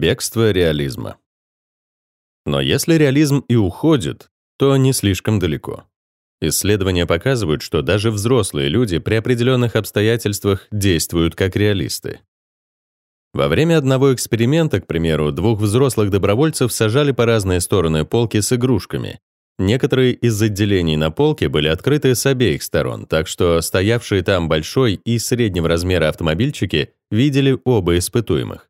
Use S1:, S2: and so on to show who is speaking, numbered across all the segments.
S1: Бегство реализма. Но если реализм и уходит, то не слишком далеко. Исследования показывают, что даже взрослые люди при определенных обстоятельствах действуют как реалисты. Во время одного эксперимента, к примеру, двух взрослых добровольцев сажали по разные стороны полки с игрушками. Некоторые из отделений на полке были открыты с обеих сторон, так что стоявшие там большой и среднего размера автомобильчики видели оба испытуемых.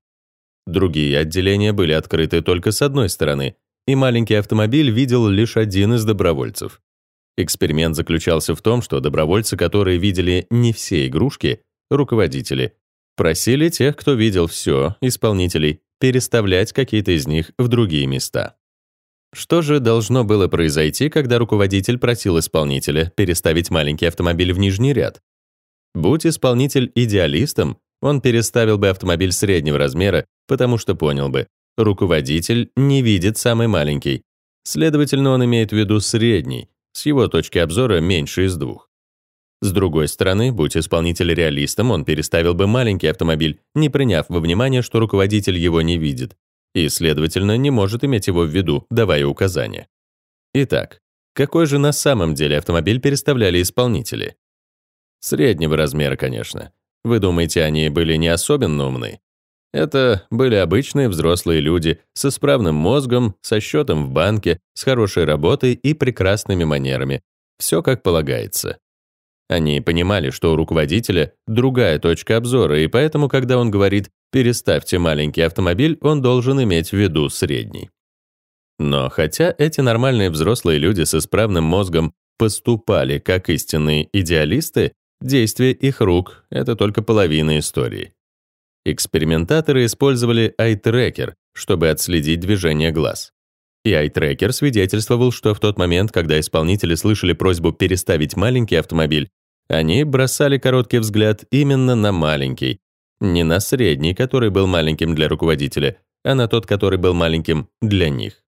S1: Другие отделения были открыты только с одной стороны, и маленький автомобиль видел лишь один из добровольцев. Эксперимент заключался в том, что добровольцы, которые видели не все игрушки, руководители, просили тех, кто видел все, исполнителей, переставлять какие-то из них в другие места. Что же должно было произойти, когда руководитель просил исполнителя переставить маленький автомобиль в нижний ряд? Будь исполнитель идеалистом, он переставил бы автомобиль среднего размера, потому что понял бы, руководитель не видит самый маленький. Следовательно, он имеет в виду средний, с его точки обзора меньше из двух. С другой стороны, будь исполнитель реалистом, он переставил бы маленький автомобиль, не приняв во внимание, что руководитель его не видит, и, следовательно, не может иметь его в виду, давая указания. Итак, какой же на самом деле автомобиль переставляли исполнители? Среднего размера, конечно. Вы думаете, они были не особенно умны? Это были обычные взрослые люди с исправным мозгом, со счетом в банке, с хорошей работой и прекрасными манерами. Все как полагается. Они понимали, что у руководителя другая точка обзора, и поэтому, когда он говорит «переставьте маленький автомобиль», он должен иметь в виду средний. Но хотя эти нормальные взрослые люди с исправным мозгом поступали как истинные идеалисты, Действие их рук — это только половина истории. Экспериментаторы использовали eye-tracker, чтобы отследить движение глаз. И eye-tracker свидетельствовал, что в тот момент, когда исполнители слышали просьбу переставить маленький автомобиль, они бросали короткий взгляд именно на маленький, не на средний, который был маленьким для руководителя, а на тот, который был маленьким для них.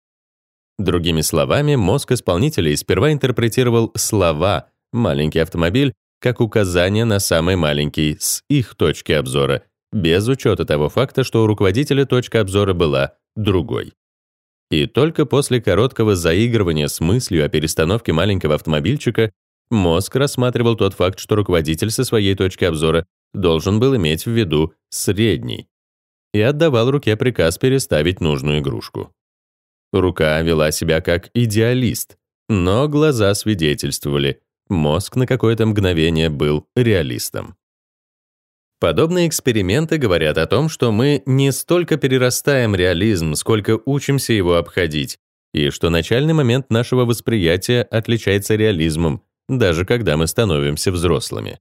S1: Другими словами, мозг исполнителей сперва интерпретировал слова «маленький автомобиль» как указание на самый маленький с их точки обзора, без учета того факта, что у руководителя точка обзора была другой. И только после короткого заигрывания с мыслью о перестановке маленького автомобильчика мозг рассматривал тот факт, что руководитель со своей точки обзора должен был иметь в виду средний, и отдавал руке приказ переставить нужную игрушку. Рука вела себя как идеалист, но глаза свидетельствовали, Мозг на какое-то мгновение был реалистом. Подобные эксперименты говорят о том, что мы не столько перерастаем реализм, сколько учимся его обходить, и что начальный момент нашего восприятия отличается реализмом, даже когда мы становимся взрослыми.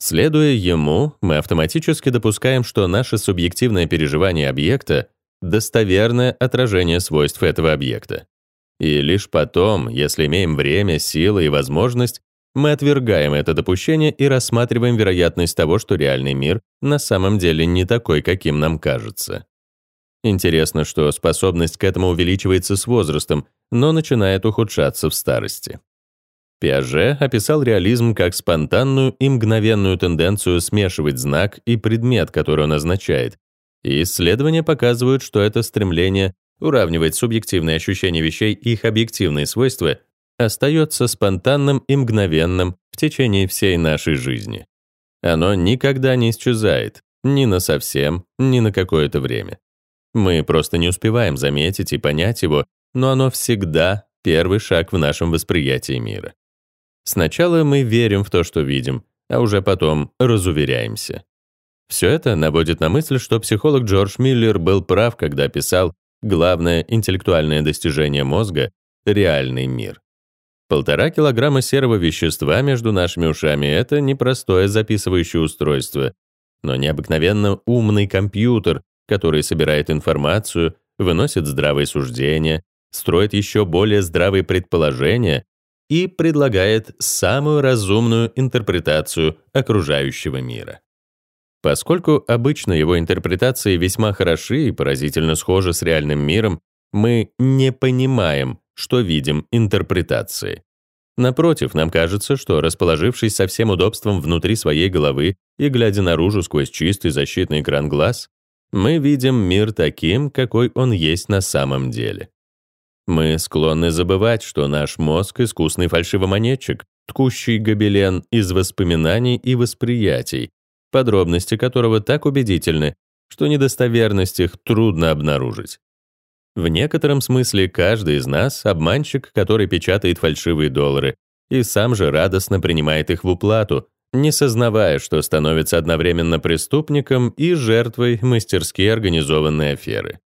S1: Следуя ему, мы автоматически допускаем, что наше субъективное переживание объекта — достоверное отражение свойств этого объекта. И лишь потом, если имеем время, силы и возможность, мы отвергаем это допущение и рассматриваем вероятность того, что реальный мир на самом деле не такой, каким нам кажется. Интересно, что способность к этому увеличивается с возрастом, но начинает ухудшаться в старости. Пиаже описал реализм как спонтанную и мгновенную тенденцию смешивать знак и предмет, который он означает. И исследования показывают, что это стремление уравнивать субъективные ощущения вещей и их объективные свойства, остается спонтанным и мгновенным в течение всей нашей жизни. Оно никогда не исчезает, ни на совсем, ни на какое-то время. Мы просто не успеваем заметить и понять его, но оно всегда первый шаг в нашем восприятии мира. Сначала мы верим в то, что видим, а уже потом разуверяемся. Все это наводит на мысль, что психолог Джордж Миллер был прав, когда писал, Главное интеллектуальное достижение мозга — реальный мир. Полтора килограмма серого вещества между нашими ушами — это непростое записывающее устройство, но необыкновенно умный компьютер, который собирает информацию, выносит здравые суждения, строит еще более здравые предположения и предлагает самую разумную интерпретацию окружающего мира. Поскольку обычно его интерпретации весьма хороши и поразительно схожи с реальным миром, мы не понимаем, что видим интерпретации. Напротив, нам кажется, что, расположившись со всем удобством внутри своей головы и глядя наружу сквозь чистый защитный экран глаз, Мы видим мир таким, какой он есть на самом деле. Мы склонны забывать, что наш мозг — искусный фальшивомонетчик, ткущий гобелен из воспоминаний и восприятий, подробности которого так убедительны, что недостоверность их трудно обнаружить. В некотором смысле каждый из нас — обманщик, который печатает фальшивые доллары и сам же радостно принимает их в уплату, не сознавая, что становится одновременно преступником и жертвой мастерски организованной аферы.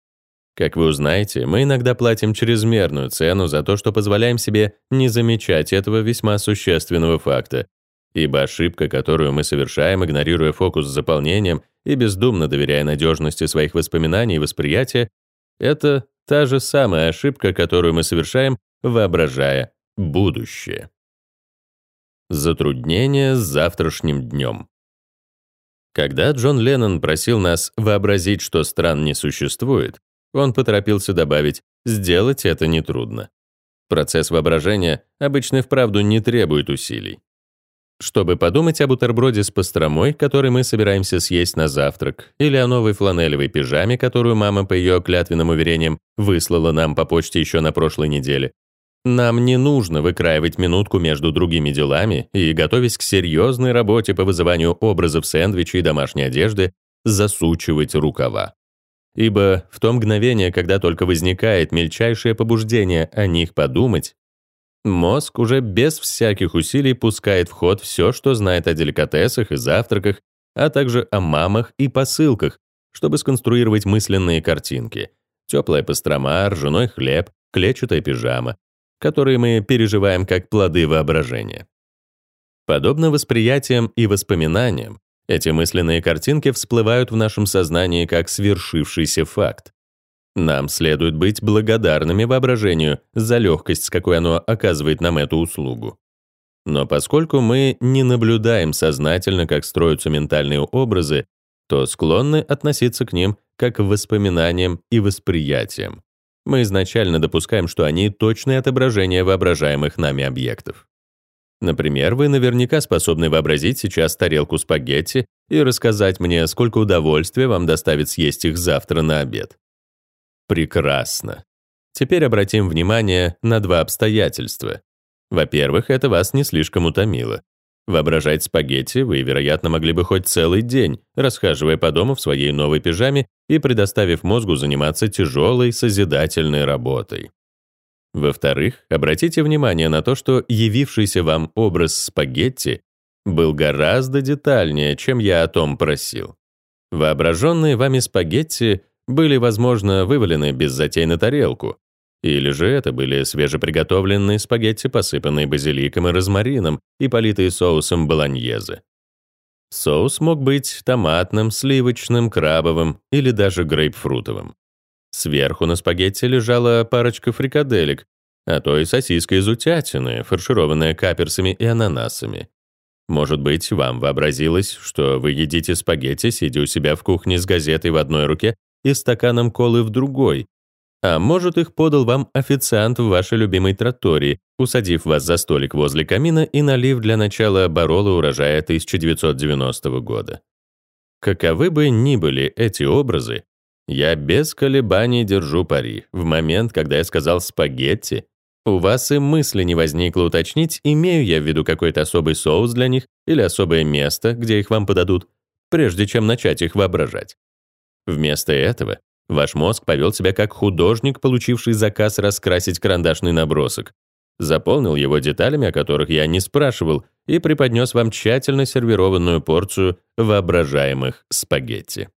S1: Как вы узнаете, мы иногда платим чрезмерную цену за то, что позволяем себе не замечать этого весьма существенного факта, ибо ошибка, которую мы совершаем, игнорируя фокус с заполнением и бездумно доверяя надежности своих воспоминаний и восприятия, это та же самая ошибка, которую мы совершаем, воображая будущее. Затруднение с завтрашним днем. Когда Джон Леннон просил нас вообразить, что стран не существует, он поторопился добавить «сделать это нетрудно». Процесс воображения обычно вправду не требует усилий. Чтобы подумать о бутерброде с пастромой, который мы собираемся съесть на завтрак, или о новой фланелевой пижаме, которую мама по ее клятвенным уверениям выслала нам по почте еще на прошлой неделе, нам не нужно выкраивать минутку между другими делами и, готовясь к серьезной работе по вызыванию образов сэндвичей и домашней одежды, засучивать рукава. Ибо в то мгновение, когда только возникает мельчайшее побуждение о них подумать, мозг уже без всяких усилий пускает в ход все, что знает о деликатесах и завтраках, а также о мамах и посылках, чтобы сконструировать мысленные картинки. Теплая пастрома, ржаной хлеб, клетчатая пижама, которые мы переживаем как плоды воображения. Подобно восприятиям и воспоминаниям, эти мысленные картинки всплывают в нашем сознании как свершившийся факт. Нам следует быть благодарными воображению за легкость, с какой оно оказывает нам эту услугу. Но поскольку мы не наблюдаем сознательно, как строятся ментальные образы, то склонны относиться к ним как к воспоминаниям и восприятиям. Мы изначально допускаем, что они — точное отображение воображаемых нами объектов. Например, вы наверняка способны вообразить сейчас тарелку спагетти и рассказать мне, сколько удовольствия вам доставит съесть их завтра на обед. Прекрасно. Теперь обратим внимание на два обстоятельства. Во-первых, это вас не слишком утомило. Воображать спагетти вы, вероятно, могли бы хоть целый день, расхаживая по дому в своей новой пижаме и предоставив мозгу заниматься тяжелой созидательной работой. Во-вторых, обратите внимание на то, что явившийся вам образ спагетти был гораздо детальнее, чем я о том просил. Воображенные вами спагетти были, возможно, вывалены без затей на тарелку, или же это были свежеприготовленные спагетти, посыпанные базиликом и розмарином и политые соусом болоньезе. Соус мог быть томатным, сливочным, крабовым или даже грейпфрутовым. Сверху на спагетти лежала парочка фрикаделек, а то и сосиска из утятины, фаршированная каперсами и ананасами. Может быть, вам вообразилось, что вы едите спагетти, сидя у себя в кухне с газетой в одной руке и стаканом колы в другой, а может, их подал вам официант в вашей любимой тротории, усадив вас за столик возле камина и налив для начала барола урожая 1990 года. Каковы бы ни были эти образы, я без колебаний держу пари. В момент, когда я сказал «спагетти», у вас и мысли не возникло уточнить, имею я в виду какой-то особый соус для них или особое место, где их вам подадут, прежде чем начать их воображать. Вместо этого Ваш мозг повел себя как художник, получивший заказ раскрасить карандашный набросок. Заполнил его деталями, о которых я не спрашивал, и преподнес вам тщательно сервированную порцию воображаемых спагетти.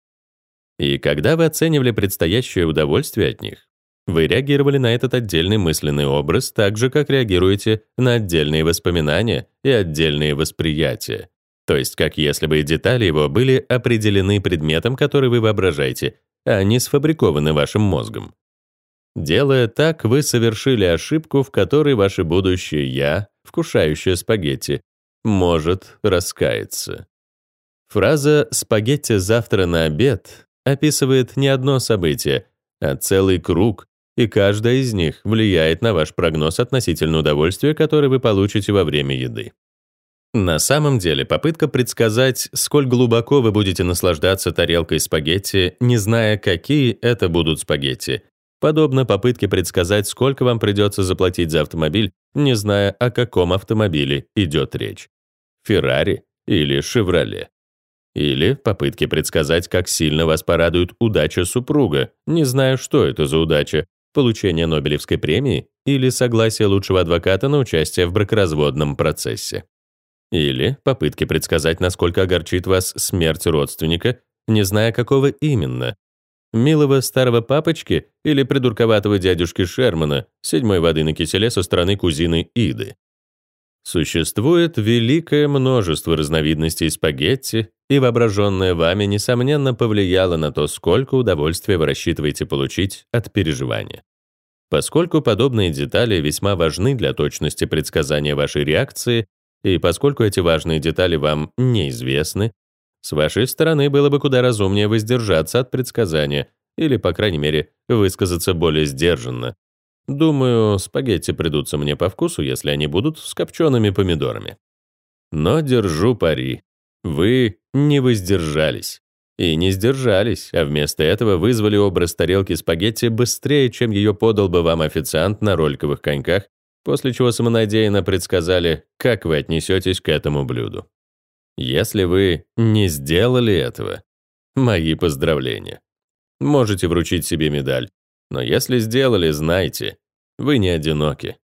S1: И когда вы оценивали предстоящее удовольствие от них, вы реагировали на этот отдельный мысленный образ так же, как реагируете на отдельные воспоминания и отдельные восприятия. То есть, как если бы детали его были определены предметом, который вы воображаете, а не сфабрикованы вашим мозгом. Делая так, вы совершили ошибку, в которой ваше будущее «я», вкушающее спагетти, может раскаяться. Фраза «спагетти завтра на обед» описывает не одно событие, а целый круг, и каждая из них влияет на ваш прогноз относительно удовольствия, которое вы получите во время еды. На самом деле, попытка предсказать, сколь глубоко вы будете наслаждаться тарелкой спагетти, не зная, какие это будут спагетти, подобно попытке предсказать, сколько вам придется заплатить за автомобиль, не зная, о каком автомобиле идет речь. Феррари или Шевроле. Или попытки предсказать, как сильно вас порадует удача супруга, не зная, что это за удача, получение Нобелевской премии или согласие лучшего адвоката на участие в бракоразводном процессе. Или попытки предсказать, насколько огорчит вас смерть родственника, не зная, какого именно. Милого старого папочки или придурковатого дядюшки Шермана, седьмой воды на киселе со стороны кузины Иды. Существует великое множество разновидностей спагетти, и воображенное вами, несомненно, повлияло на то, сколько удовольствия вы рассчитываете получить от переживания. Поскольку подобные детали весьма важны для точности предсказания вашей реакции, и поскольку эти важные детали вам неизвестны, с вашей стороны было бы куда разумнее воздержаться от предсказания или, по крайней мере, высказаться более сдержанно. Думаю, спагетти придутся мне по вкусу, если они будут с копчеными помидорами. Но держу пари. Вы не воздержались. И не сдержались, а вместо этого вызвали образ тарелки спагетти быстрее, чем ее подал бы вам официант на роликовых коньках после чего самонадеянно предсказали, как вы отнесетесь к этому блюду. Если вы не сделали этого, мои поздравления. Можете вручить себе медаль, но если сделали, знайте, вы не одиноки.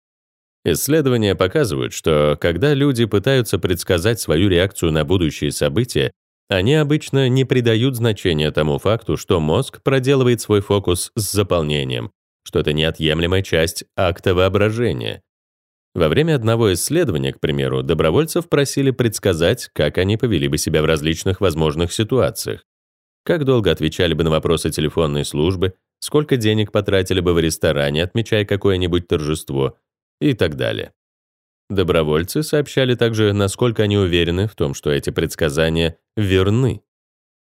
S1: Исследования показывают, что когда люди пытаются предсказать свою реакцию на будущие события, они обычно не придают значения тому факту, что мозг проделывает свой фокус с заполнением, что это неотъемлемая часть акта воображения. Во время одного исследования, к примеру, добровольцев просили предсказать, как они повели бы себя в различных возможных ситуациях. Как долго отвечали бы на вопросы телефонной службы, сколько денег потратили бы в ресторане, отмечая какое-нибудь торжество и так далее. Добровольцы сообщали также, насколько они уверены в том, что эти предсказания верны.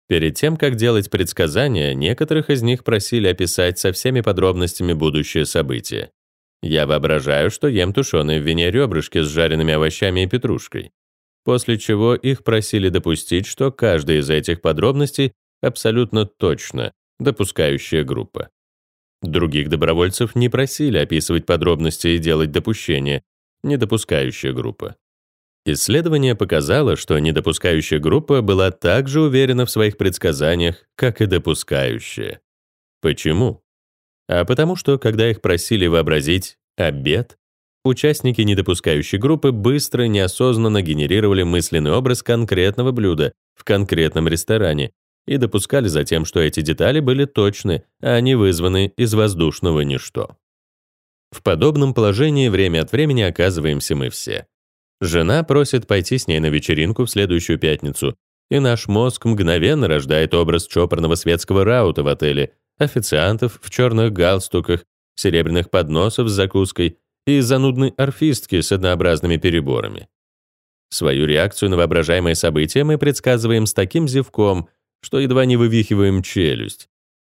S1: Перед тем, как делать предсказания, некоторых из них просили описать со всеми подробностями будущее событие. Я воображаю, что ем тушеные в вине ребрышки с жареными овощами и петрушкой. После чего их просили допустить, что каждая из этих подробностей абсолютно точно допускающая группа. Других добровольцев не просили описывать подробности и делать допущения, недопускающая группа. Исследование показало, что недопускающая группа была так же уверена в своих предсказаниях, как и допускающая. Почему? А потому что, когда их просили вообразить обед, участники недопускающей группы быстро неосознанно генерировали мысленный образ конкретного блюда в конкретном ресторане и допускали затем, что эти детали были точны, а не вызваны из воздушного ничто. В подобном положении время от времени оказываемся мы все. Жена просит пойти с ней на вечеринку в следующую пятницу, и наш мозг мгновенно рождает образ чопорного светского раута в отеле, официантов в черных галстуках, серебряных подносов с закуской и занудной орфистки с однообразными переборами. Свою реакцию на воображаемое событие мы предсказываем с таким зевком, что едва не вывихиваем челюсть.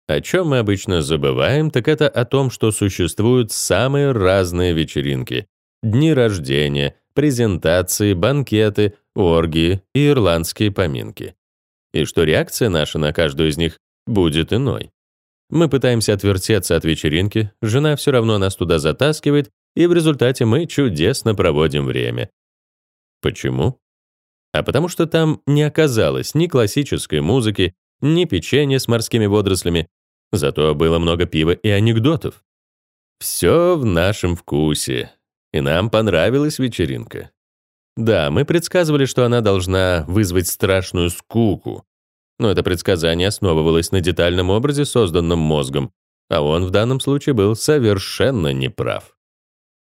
S1: О чем мы обычно забываем, так это о том, что существуют самые разные вечеринки. Дни рождения, презентации, банкеты, оргии и ирландские поминки. И что реакция наша на каждую из них будет иной. Мы пытаемся отвертеться от вечеринки, жена все равно нас туда затаскивает, и в результате мы чудесно проводим время. Почему? А потому что там не оказалось ни классической музыки, ни печенья с морскими водорослями, зато было много пива и анекдотов. Все в нашем вкусе, и нам понравилась вечеринка. Да, мы предсказывали, что она должна вызвать страшную скуку, но это предсказание основывалось на детальном образе, созданном мозгом, а он в данном случае был совершенно неправ.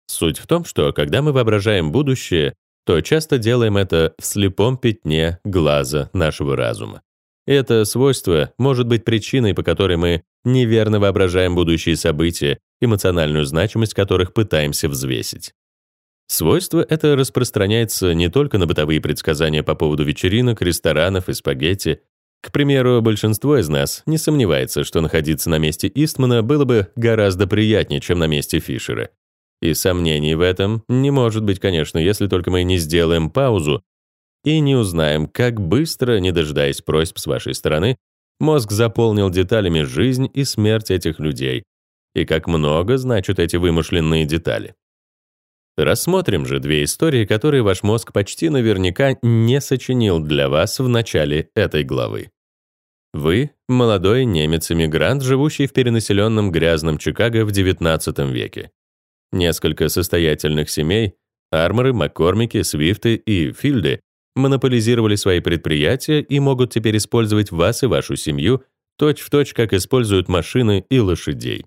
S1: Суть в том, что когда мы воображаем будущее, то часто делаем это в слепом пятне глаза нашего разума. Это свойство может быть причиной, по которой мы неверно воображаем будущие события, эмоциональную значимость которых пытаемся взвесить. Свойство это распространяется не только на бытовые предсказания по поводу вечеринок, ресторанов и спагетти, к примеру, большинство из нас не сомневается, что находиться на месте Истмана было бы гораздо приятнее, чем на месте Фишера. И сомнений в этом не может быть, конечно, если только мы не сделаем паузу и не узнаем, как быстро, не дожидаясь просьб с вашей стороны, мозг заполнил деталями жизнь и смерть этих людей, и как много значат эти вымышленные детали. Рассмотрим же две истории, которые ваш мозг почти наверняка не сочинил для вас в начале этой главы. Вы — молодой немец-эмигрант, живущий в перенаселенном грязном Чикаго в XIX веке. Несколько состоятельных семей — Арморы, Маккормики, Свифты и Фильды — монополизировали свои предприятия и могут теперь использовать вас и вашу семью точь-в-точь, точь, как используют машины и лошадей.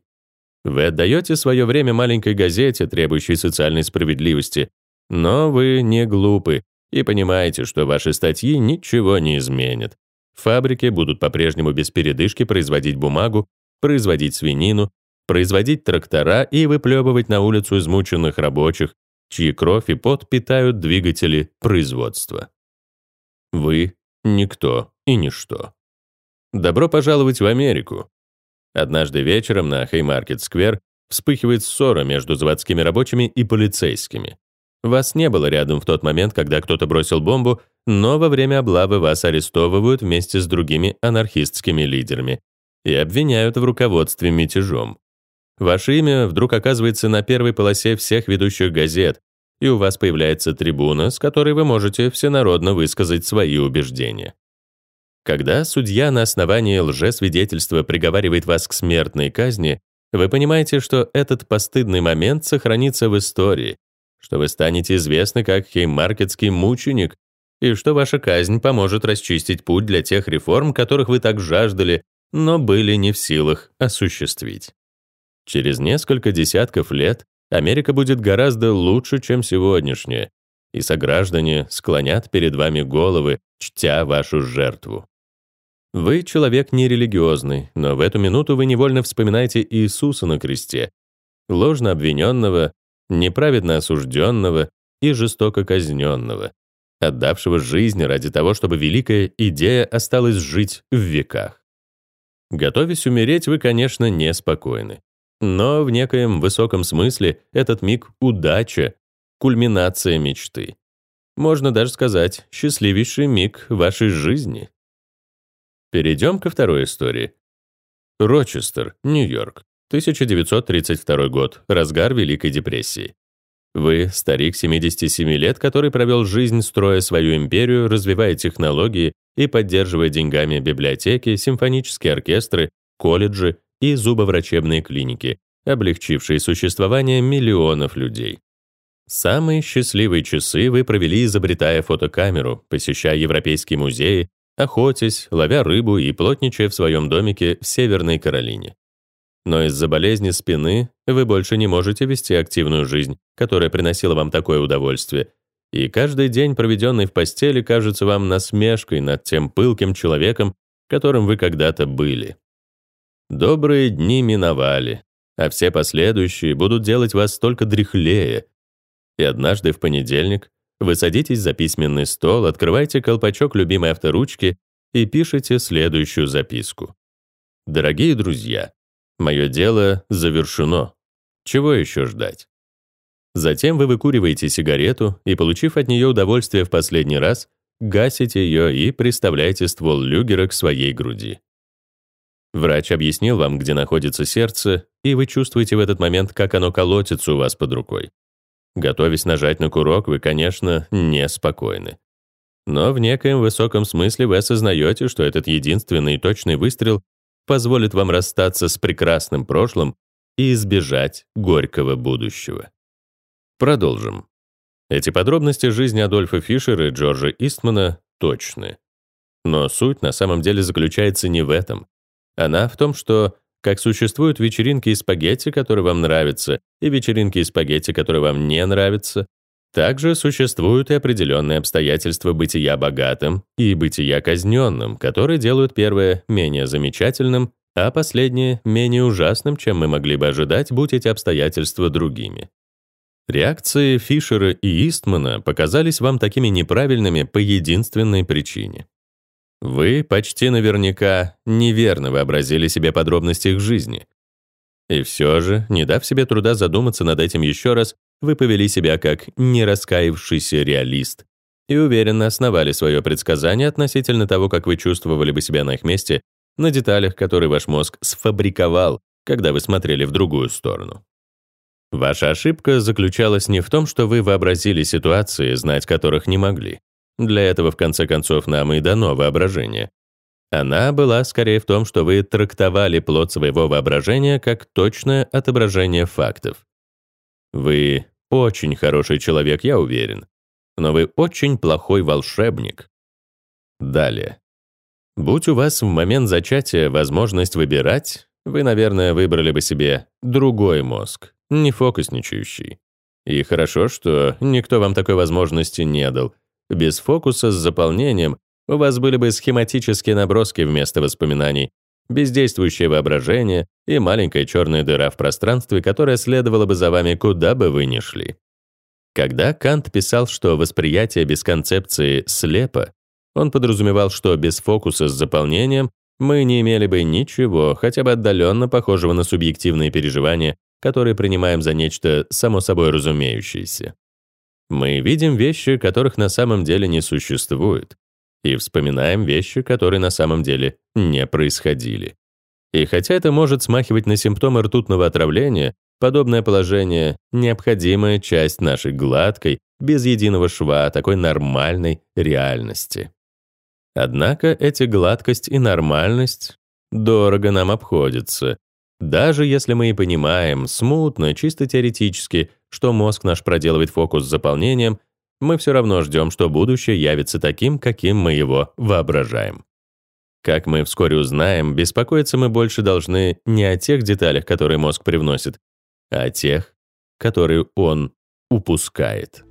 S1: Вы отдаете свое время маленькой газете, требующей социальной справедливости, но вы не глупы и понимаете, что ваши статьи ничего не изменят. Фабрики будут по-прежнему без передышки производить бумагу, производить свинину, производить трактора и выплевывать на улицу измученных рабочих, чьи кровь и пот питают двигатели производства. Вы — никто и ничто. Добро пожаловать в Америку. Однажды вечером на Хеймаркет-сквер вспыхивает ссора между заводскими рабочими и полицейскими. Вас не было рядом в тот момент, когда кто-то бросил бомбу, но во время облавы вас арестовывают вместе с другими анархистскими лидерами и обвиняют в руководстве мятежом. Ваше имя вдруг оказывается на первой полосе всех ведущих газет, и у вас появляется трибуна, с которой вы можете всенародно высказать свои убеждения. Когда судья на основании лжесвидетельства приговаривает вас к смертной казни, вы понимаете, что этот постыдный момент сохранится в истории, что вы станете известны как хеймаркетский мученик, и что ваша казнь поможет расчистить путь для тех реформ, которых вы так жаждали, но были не в силах осуществить. Через несколько десятков лет Америка будет гораздо лучше, чем сегодняшняя, и сограждане склонят перед вами головы, чтя вашу жертву. Вы человек нерелигиозный, но в эту минуту вы невольно вспоминаете Иисуса на кресте, ложно обвиненного, неправедно осужденного и жестоко казненного, отдавшего жизнь ради того, чтобы великая идея осталась жить в веках. Готовясь умереть, вы, конечно, неспокойны. Но в некоем высоком смысле этот миг — удача, кульминация мечты. Можно даже сказать, счастливейший миг вашей жизни. Перейдем ко второй истории. Рочестер, Нью-Йорк, 1932 год, разгар Великой депрессии. Вы — старик 77 лет, который провел жизнь, строя свою империю, развивая технологии и поддерживая деньгами библиотеки, симфонические оркестры, колледжи и зубоврачебные клиники, облегчившие существование миллионов людей. Самые счастливые часы вы провели, изобретая фотокамеру, посещая европейские музеи, охотясь, ловя рыбу и плотничая в своем домике в Северной Каролине. Но из-за болезни спины вы больше не можете вести активную жизнь, которая приносила вам такое удовольствие, и каждый день, проведенный в постели, кажется вам насмешкой над тем пылким человеком, которым вы когда-то были. Добрые дни миновали, а все последующие будут делать вас только дряхлее. И однажды в понедельник вы садитесь за письменный стол, открываете колпачок любимой авторучки и пишете следующую записку. «Дорогие друзья, мое дело завершено. Чего еще ждать?» Затем вы выкуриваете сигарету и, получив от нее удовольствие в последний раз, гасите ее и приставляете ствол люгера к своей груди. Врач объяснил вам, где находится сердце, и вы чувствуете в этот момент, как оно колотится у вас под рукой. Готовясь нажать на курок, вы, конечно, неспокойны. Но в некоем высоком смысле вы осознаете, что этот единственный точный выстрел позволит вам расстаться с прекрасным прошлым и избежать горького будущего. Продолжим. Эти подробности жизни Адольфа Фишера и Джорджа Истмана точны. Но суть на самом деле заключается не в этом. Она в том, что как существуют вечеринки из спагетти, которые вам нравятся, и вечеринки из спагетти, которые вам не нравятся, также существуют и определенные обстоятельства бытия богатым и бытия казненным, которые делают первое менее замечательным, а последнее менее ужасным, чем мы могли бы ожидать, будь эти обстоятельства другими. Реакции Фишера и Истмана показались вам такими неправильными по единственной причине. Вы почти наверняка неверно вообразили себе подробности их жизни. И все же, не дав себе труда задуматься над этим еще раз, вы повели себя как нераскаявшийся реалист и уверенно основали свое предсказание относительно того, как вы чувствовали бы себя на их месте, на деталях, которые ваш мозг сфабриковал, когда вы смотрели в другую сторону. Ваша ошибка заключалась не в том, что вы вообразили ситуации, знать которых не могли. Для этого, в конце концов, нам и дано воображение. Она была скорее в том, что вы трактовали плод своего воображения как точное отображение фактов. Вы очень хороший человек, я уверен, но вы очень плохой волшебник. Далее. Будь у вас в момент зачатия возможность выбирать, вы, наверное, выбрали бы себе другой мозг, не фокусничающий. И хорошо, что никто вам такой возможности не дал. Без фокуса с заполнением у вас были бы схематические наброски вместо воспоминаний, бездействующее воображение и маленькая черная дыра в пространстве, которая следовала бы за вами, куда бы вы ни шли. Когда Кант писал, что восприятие без концепции слепо, он подразумевал, что без фокуса с заполнением мы не имели бы ничего, хотя бы отдаленно похожего на субъективные переживания, которые принимаем за нечто само собой разумеющееся. Мы видим вещи, которых на самом деле не существует, и вспоминаем вещи, которые на самом деле не происходили. И хотя это может смахивать на симптомы ртутного отравления, подобное положение — необходимая часть нашей гладкой, без единого шва, такой нормальной реальности. Однако эти гладкость и нормальность дорого нам обходятся, даже если мы и понимаем смутно, чисто теоретически, что мозг наш проделывает фокус с заполнением, мы все равно ждем, что будущее явится таким, каким мы его воображаем. Как мы вскоре узнаем, беспокоиться мы больше должны не о тех деталях, которые мозг привносит, а о тех, которые он упускает.